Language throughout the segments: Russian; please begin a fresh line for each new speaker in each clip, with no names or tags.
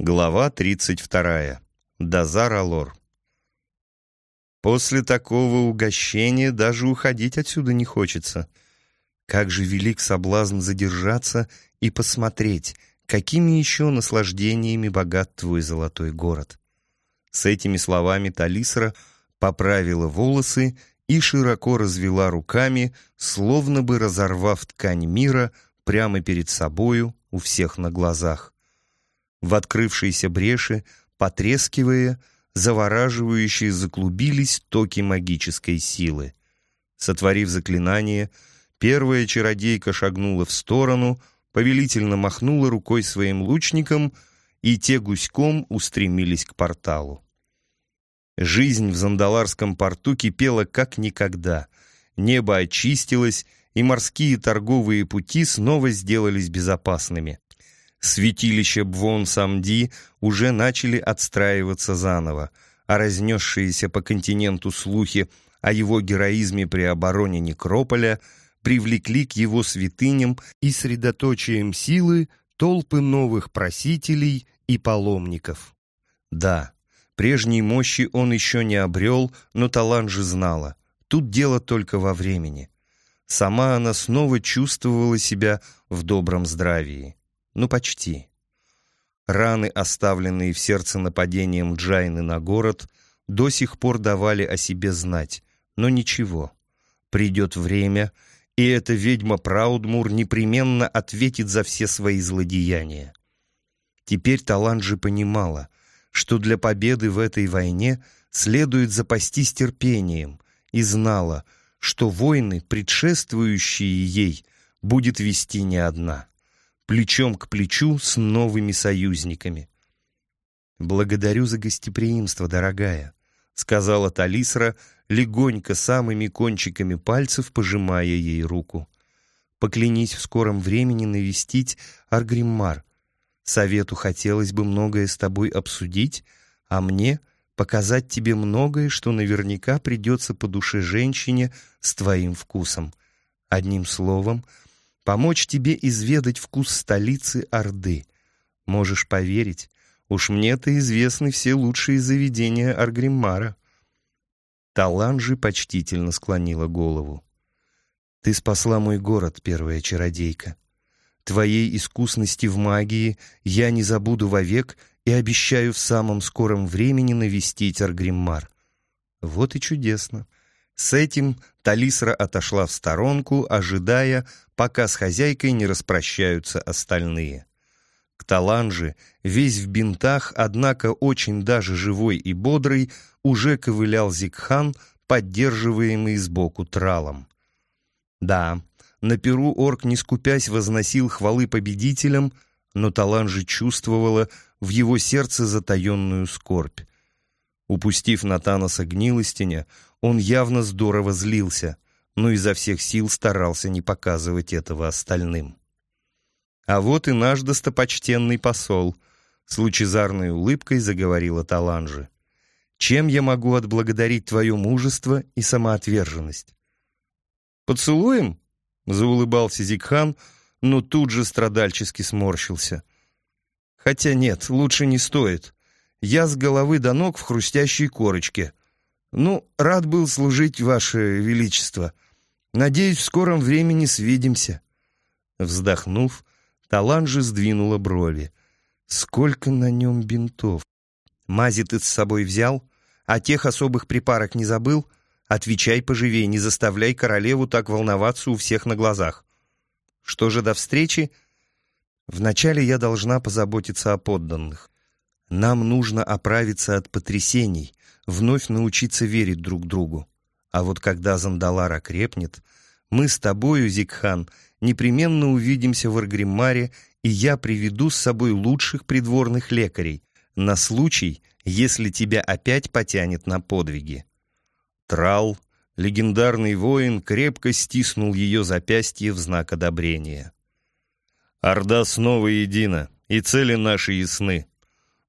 Глава 32. Дазар Алор. После такого угощения даже уходить отсюда не хочется. Как же велик соблазн задержаться и посмотреть, какими еще наслаждениями богат твой золотой город. С этими словами Талисра поправила волосы и широко развела руками, словно бы разорвав ткань мира прямо перед собою у всех на глазах. В открывшейся бреши, потрескивая, завораживающие заклубились токи магической силы. Сотворив заклинание, первая чародейка шагнула в сторону, повелительно махнула рукой своим лучникам, и те гуськом устремились к порталу. Жизнь в Зандаларском порту кипела как никогда. Небо очистилось, и морские торговые пути снова сделались безопасными. Святилища Бвон-Самди уже начали отстраиваться заново, а разнесшиеся по континенту слухи о его героизме при обороне Некрополя привлекли к его святыням и средоточием силы толпы новых просителей и паломников. Да, прежней мощи он еще не обрел, но талант же знала. Тут дело только во времени. Сама она снова чувствовала себя в добром здравии. Ну, почти. Раны, оставленные в сердце нападением Джайны на город, до сих пор давали о себе знать. Но ничего. Придет время, и эта ведьма Праудмур непременно ответит за все свои злодеяния. Теперь Таланджи понимала, что для победы в этой войне следует запастись терпением, и знала, что войны, предшествующие ей, будет вести не одна плечом к плечу с новыми союзниками. «Благодарю за гостеприимство, дорогая», — сказала Талисра, легонько самыми кончиками пальцев пожимая ей руку. «Поклянись в скором времени навестить Аргриммар. Совету хотелось бы многое с тобой обсудить, а мне — показать тебе многое, что наверняка придется по душе женщине с твоим вкусом. Одним словом — помочь тебе изведать вкус столицы Орды. Можешь поверить, уж мне-то известны все лучшие заведения Аргриммара. Таланжи почтительно склонила голову. Ты спасла мой город, первая чародейка. Твоей искусности в магии я не забуду вовек и обещаю в самом скором времени навестить Аргриммар. Вот и чудесно. С этим Талисра отошла в сторонку, ожидая, пока с хозяйкой не распрощаются остальные. К Таланже, весь в бинтах, однако очень даже живой и бодрый, уже ковылял Зикхан, поддерживаемый сбоку тралом. Да, на перу орк, не скупясь, возносил хвалы победителям, но Таланжи чувствовала в его сердце затаенную скорбь. Упустив Натанаса гнилостиня, он явно здорово злился, но изо всех сил старался не показывать этого остальным. «А вот и наш достопочтенный посол», — с лучезарной улыбкой заговорила Таланжи. «Чем я могу отблагодарить твое мужество и самоотверженность?» «Поцелуем?» — заулыбался Зикхан, но тут же страдальчески сморщился. «Хотя нет, лучше не стоит. Я с головы до ног в хрустящей корочке. Ну, рад был служить, Ваше Величество. Надеюсь, в скором времени свидимся». Вздохнув, Таланжи сдвинула брови. «Сколько на нем бинтов! Мази ты с собой взял? А тех особых припарок не забыл? Отвечай поживей, не заставляй королеву так волноваться у всех на глазах. Что же до встречи? Вначале я должна позаботиться о подданных. Нам нужно оправиться от потрясений, вновь научиться верить друг другу. А вот когда Зандалар окрепнет, мы с тобою, Зикхан, непременно увидимся в Аргримаре, и я приведу с собой лучших придворных лекарей на случай, если тебя опять потянет на подвиги. Трал, легендарный воин, крепко стиснул ее запястье в знак одобрения. «Орда снова едина, и цели наши ясны.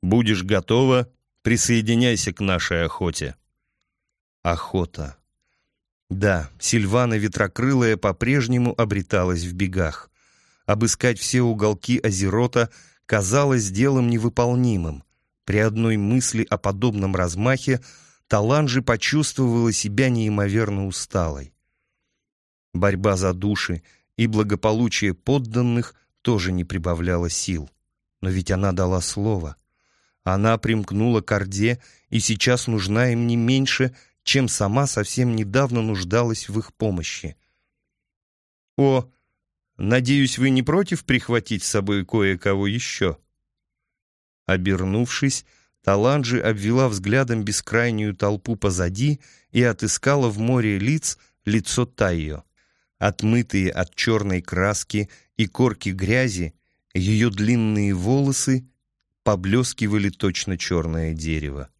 Будешь готова, присоединяйся к нашей охоте». Охота. Да, Сильвана Ветрокрылая по-прежнему обреталась в бегах. Обыскать все уголки Азерота, казалось делом невыполнимым. При одной мысли о подобном размахе Таланжи почувствовала себя неимоверно усталой. Борьба за души и благополучие подданных тоже не прибавляла сил. Но ведь она дала слово. Она примкнула к Орде и сейчас нужна им не меньше, чем сама совсем недавно нуждалась в их помощи. «О, надеюсь, вы не против прихватить с собой кое-кого еще?» Обернувшись, Таланджи обвела взглядом бескрайнюю толпу позади и отыскала в море лиц лицо Тайо. Отмытые от черной краски и корки грязи, ее длинные волосы поблескивали точно черное дерево.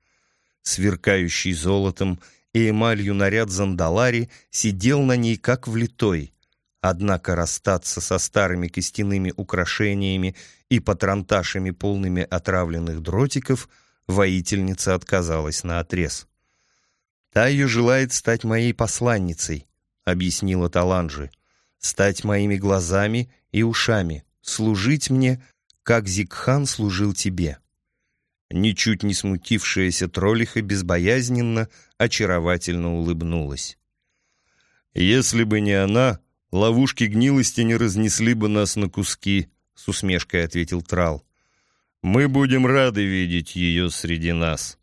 Сверкающий золотом и эмалью наряд Зандалари сидел на ней как влитой, однако расстаться со старыми костяными украшениями и патронташами, полными отравленных дротиков, воительница отказалась наотрез. «Тайо желает стать моей посланницей», — объяснила Таланджи, «стать моими глазами и ушами, служить мне, как Зикхан служил тебе». Ничуть не смутившаяся троллиха безбоязненно, очаровательно улыбнулась. «Если бы не она, ловушки гнилости не разнесли бы нас на куски», — с усмешкой ответил Трал. «Мы будем рады видеть ее среди нас».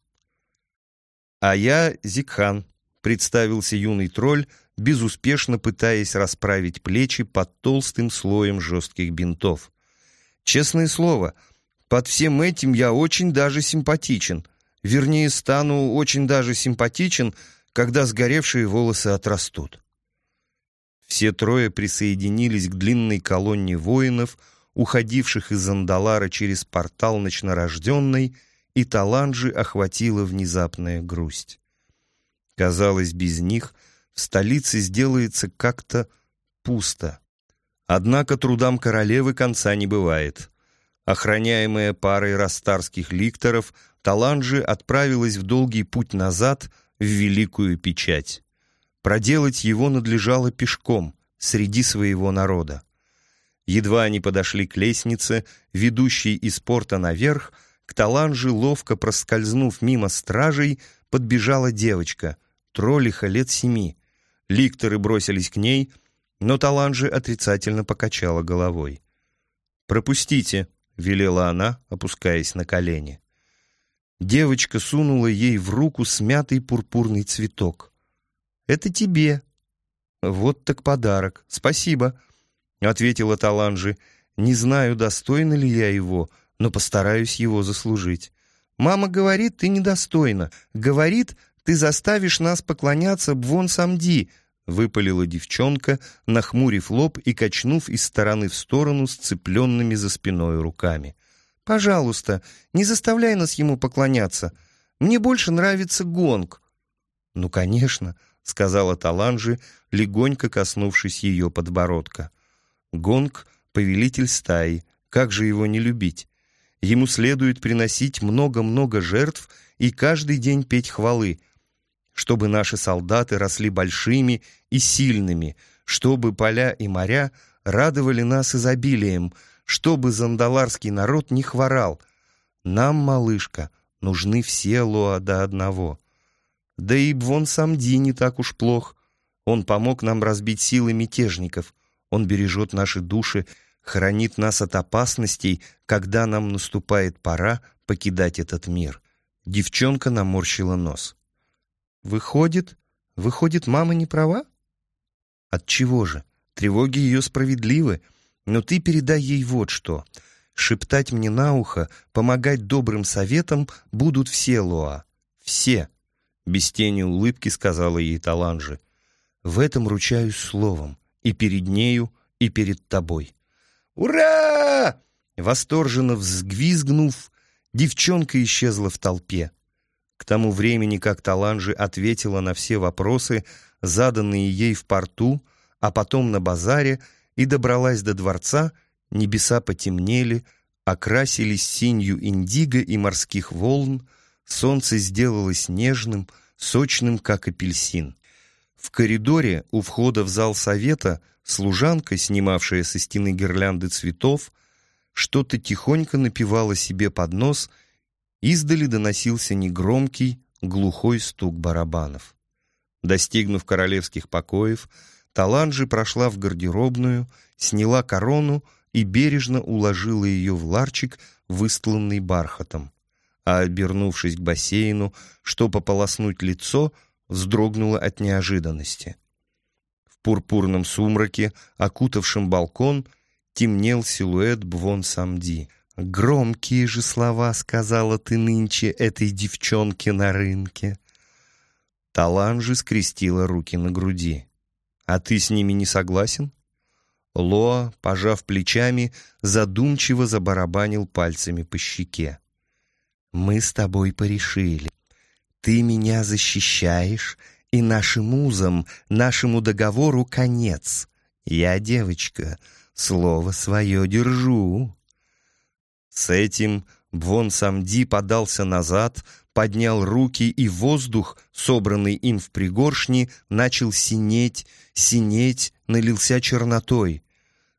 «А я Зикхан», — представился юный тролль, безуспешно пытаясь расправить плечи под толстым слоем жестких бинтов. «Честное слово, — под всем этим я очень даже симпатичен. Вернее, стану очень даже симпатичен, когда сгоревшие волосы отрастут. Все трое присоединились к длинной колонне воинов, уходивших из Андалара через портал ночнорожденной, и Таланджи охватила внезапная грусть. Казалось, без них в столице сделается как-то пусто. Однако трудам королевы конца не бывает. Охраняемая парой растарских ликторов, Таланджи отправилась в долгий путь назад в Великую Печать. Проделать его надлежало пешком, среди своего народа. Едва они подошли к лестнице, ведущей из порта наверх, к Таланже, ловко проскользнув мимо стражей, подбежала девочка, троллиха лет семи. Ликторы бросились к ней, но Таланже отрицательно покачала головой. «Пропустите», — велела она, опускаясь на колени. Девочка сунула ей в руку смятый пурпурный цветок. «Это тебе». «Вот так подарок. Спасибо», — ответила Таланжи. «Не знаю, достойна ли я его, но постараюсь его заслужить. Мама говорит, ты недостойна. Говорит, ты заставишь нас поклоняться Бвон Самди, — выпалила девчонка, нахмурив лоб и качнув из стороны в сторону сцепленными за спиной руками. «Пожалуйста, не заставляй нас ему поклоняться. Мне больше нравится гонг». «Ну, конечно», — сказала Таланжи, легонько коснувшись ее подбородка. «Гонг — повелитель стаи, как же его не любить? Ему следует приносить много-много жертв и каждый день петь хвалы — чтобы наши солдаты росли большими и сильными, чтобы поля и моря радовали нас изобилием, чтобы зандаларский народ не хворал. Нам, малышка, нужны все Лоа до одного. Да и Бвон Самди не так уж плох. Он помог нам разбить силы мятежников. Он бережет наши души, хранит нас от опасностей, когда нам наступает пора покидать этот мир. Девчонка наморщила нос. Выходит, выходит, мама не права? От чего же? Тревоги ее справедливы, но ты передай ей вот что. Шептать мне на ухо, помогать добрым советам будут все, Лоа. Все. Без тени улыбки сказала ей Таланжи. В этом ручаюсь словом. И перед нею, и перед тобой. «Ура!» Восторженно взвизгнув, девчонка исчезла в толпе. К тому времени, как Таланжи ответила на все вопросы, заданные ей в порту, а потом на базаре, и добралась до дворца, небеса потемнели, окрасились синью индиго и морских волн, солнце сделалось нежным, сочным, как апельсин. В коридоре у входа в зал совета служанка, снимавшая со стены гирлянды цветов, что-то тихонько напевала себе под нос, издали доносился негромкий, глухой стук барабанов. Достигнув королевских покоев, Таланджи прошла в гардеробную, сняла корону и бережно уложила ее в ларчик, выстланный бархатом. А, обернувшись к бассейну, чтобы пополоснуть лицо, вздрогнула от неожиданности. В пурпурном сумраке, окутавшем балкон, темнел силуэт Бвон Самди. «Громкие же слова сказала ты нынче этой девчонке на рынке». Таланжи скрестила руки на груди. «А ты с ними не согласен?» Лоа, пожав плечами, задумчиво забарабанил пальцами по щеке. «Мы с тобой порешили. Ты меня защищаешь, и нашим узам, нашему договору конец. Я, девочка, слово свое держу». С этим Бвон Самди подался назад, поднял руки, и воздух, собранный им в пригоршни, начал синеть, синеть, налился чернотой.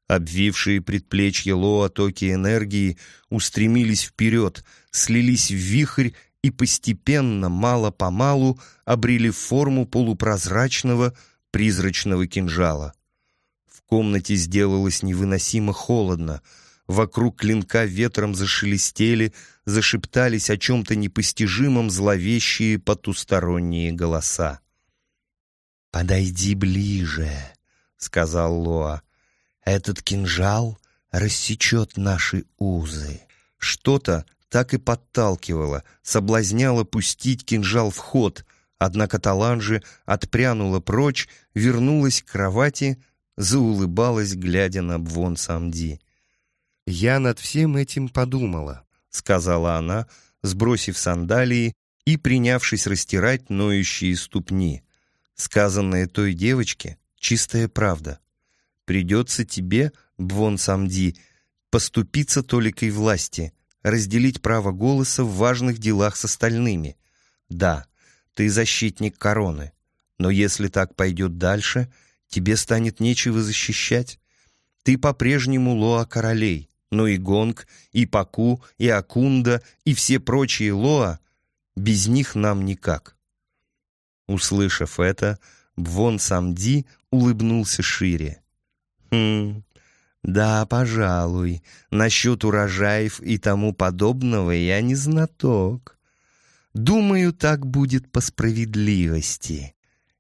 Обвившие предплечья Лоа токи энергии устремились вперед, слились в вихрь и постепенно, мало-помалу, обрели форму полупрозрачного призрачного кинжала. В комнате сделалось невыносимо холодно — Вокруг клинка ветром зашелестели, зашептались о чем-то непостижимом зловещие потусторонние голоса. «Подойди ближе», — сказал Лоа. «Этот кинжал рассечет наши узы». Что-то так и подталкивало, соблазняло пустить кинжал в ход, однако Таланжи отпрянула прочь, вернулась к кровати, заулыбалась, глядя на Бвон Самди. «Я над всем этим подумала», — сказала она, сбросив сандалии и принявшись растирать ноющие ступни. Сказанное той девочке — чистая правда. Придется тебе, Бвон Самди, поступиться толикой власти, разделить право голоса в важных делах с остальными. Да, ты защитник короны, но если так пойдет дальше, тебе станет нечего защищать. Ты по-прежнему Лоа королей, но и Гонг, и Паку, и Акунда, и все прочие Лоа, без них нам никак. Услышав это, Бвон Самди улыбнулся шире. «Хм, да, пожалуй, насчет урожаев и тому подобного я не знаток. Думаю, так будет по справедливости,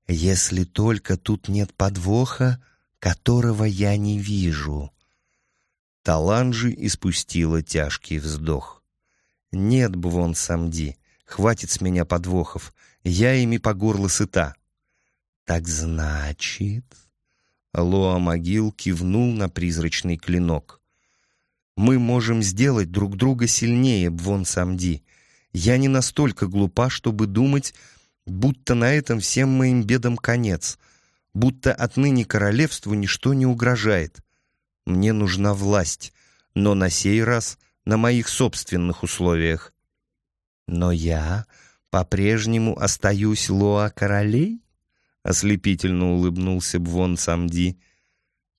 если только тут нет подвоха, которого я не вижу». Таланжи испустила тяжкий вздох. «Нет, Бвон Самди, хватит с меня подвохов, я ими по горло сыта». «Так значит...» Лоа Могил кивнул на призрачный клинок. «Мы можем сделать друг друга сильнее, Бвон Самди. Я не настолько глупа, чтобы думать, будто на этом всем моим бедам конец, будто отныне королевству ничто не угрожает. Мне нужна власть, но на сей раз на моих собственных условиях. Но я по-прежнему остаюсь Лоа королей? Ослепительно улыбнулся Бвон Самди.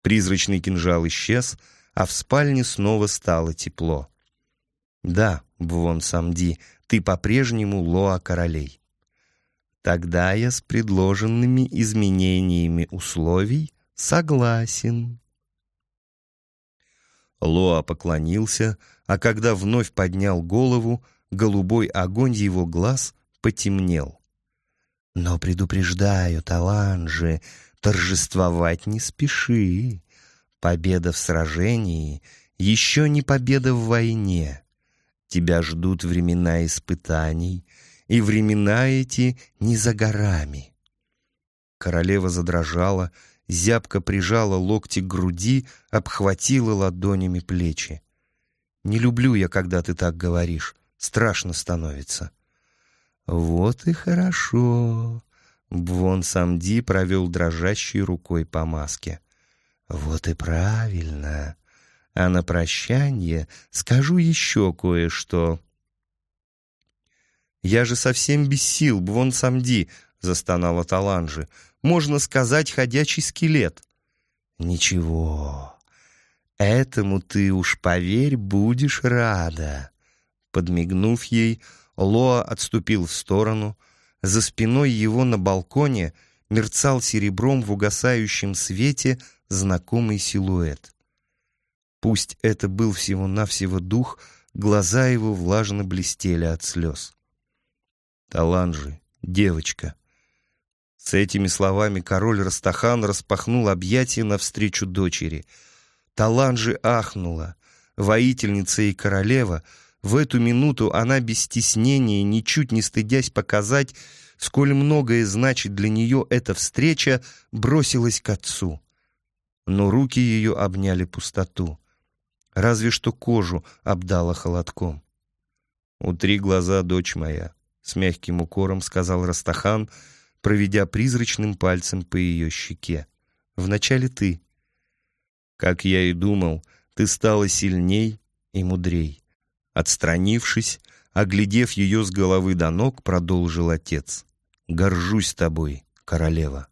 Призрачный кинжал исчез, а в спальне снова стало тепло. Да, Бвон Самди, ты по-прежнему Лоа королей. Тогда я с предложенными изменениями условий согласен. Лоа поклонился, а когда вновь поднял голову, голубой огонь его глаз потемнел. «Но предупреждаю, Таланже, торжествовать не спеши. Победа в сражении еще не победа в войне. Тебя ждут времена испытаний, и времена эти не за горами». Королева задрожала, зябко прижала локти к груди, обхватила ладонями плечи. «Не люблю я, когда ты так говоришь. Страшно становится». «Вот и хорошо», — Бвон Самди провел дрожащей рукой по маске. «Вот и правильно. А на прощание скажу еще кое-что». «Я же совсем без сил, Бвон Самди», — застонала Таланжи можно сказать, ходячий скелет. Ничего, Этому ты уж, поверь, будешь рада». Подмигнув ей, Лоа отступил в сторону. За спиной его на балконе мерцал серебром в угасающем свете знакомый силуэт. Пусть это был всего-навсего дух, глаза его влажно блестели от слез. «Таланжи, девочка!» С этими словами король Растахан распахнул объятия навстречу дочери. Таланжи ахнула. Воительница и королева — в эту минуту она без стеснения, ничуть не стыдясь показать, сколь многое значит для нее эта встреча, бросилась к отцу. Но руки ее обняли пустоту. Разве что кожу обдала холодком. «Утри глаза, дочь моя», — с мягким укором сказал Растахан, проведя призрачным пальцем по ее щеке. «Вначале ты. Как я и думал, ты стала сильней и мудрей. Отстранившись, оглядев ее с головы до ног, продолжил отец. «Горжусь тобой, королева».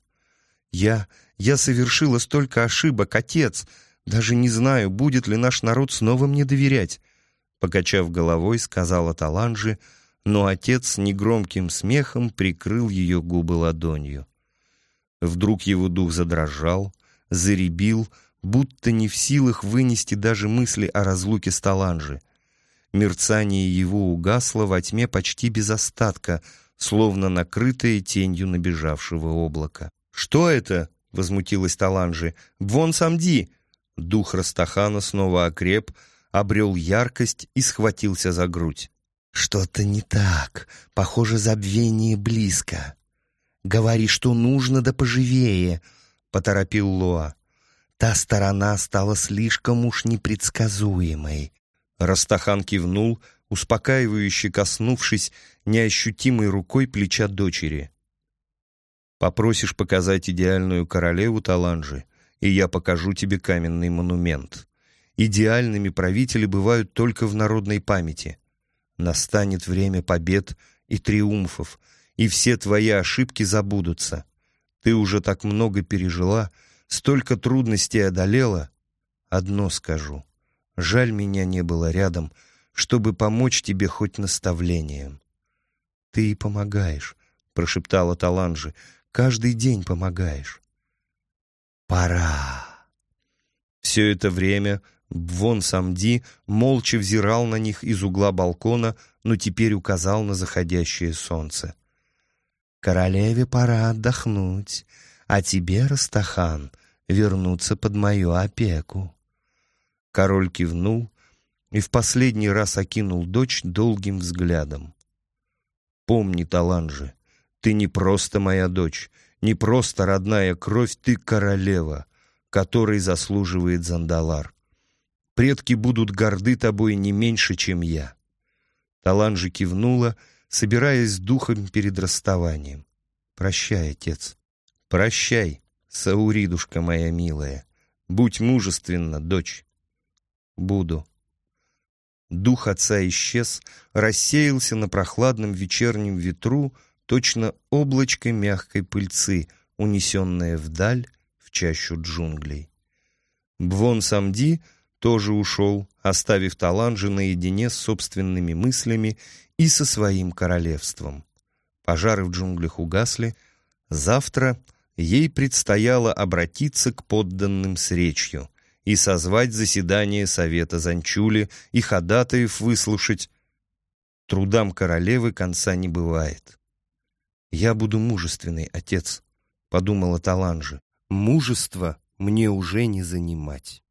«Я... я совершила столько ошибок, отец. Даже не знаю, будет ли наш народ снова мне доверять». Покачав головой, сказала Таланжи, но отец негромким смехом прикрыл ее губы ладонью. Вдруг его дух задрожал, заребил, будто не в силах вынести даже мысли о разлуке с Таланжи. Мерцание его угасло во тьме почти без остатка, словно накрытое тенью набежавшего облака. «Что это?» — возмутилась Таланжи. «Вон самди!» Дух Растахана снова окреп, обрел яркость и схватился за грудь. «Что-то не так. Похоже, забвение близко. Говори, что нужно, да поживее», — поторопил Лоа. «Та сторона стала слишком уж непредсказуемой. Растахан кивнул, успокаивающе коснувшись неощутимой рукой плеча дочери. «Попросишь показать идеальную королеву Таланжи, и я покажу тебе каменный монумент. Идеальными правители бывают только в народной памяти. Настанет время побед и триумфов, и все твои ошибки забудутся. Ты уже так много пережила, столько трудностей одолела. Одно скажу — Жаль, меня не было рядом, чтобы помочь тебе хоть наставлением. «Ты и помогаешь», — прошептала Таланжи, — «каждый день помогаешь». «Пора». Все это время Бвон Самди молча взирал на них из угла балкона, но теперь указал на заходящее солнце. «Королеве пора отдохнуть, а тебе, Растахан, вернуться под мою опеку». Король кивнул и в последний раз окинул дочь долгим взглядом. «Помни, Таланжи, ты не просто моя дочь, не просто родная кровь, ты королева, которой заслуживает Зандалар. Предки будут горды тобой не меньше, чем я». Таланжи кивнула, собираясь с духом перед расставанием. «Прощай, отец. Прощай, Сауридушка моя милая. Будь мужественна, дочь» буду. Дух отца исчез, рассеялся на прохладном вечернем ветру, точно облачко мягкой пыльцы, унесенное вдаль в чащу джунглей. Бвон Самди тоже ушел, оставив Таланжи наедине с собственными мыслями и со своим королевством. Пожары в джунглях угасли. Завтра ей предстояло обратиться к подданным с речью — и созвать заседание Совета Занчули и ходатаев выслушать. Трудам королевы конца не бывает. «Я буду мужественный, отец», — подумала Таланжи. «Мужество мне уже не занимать».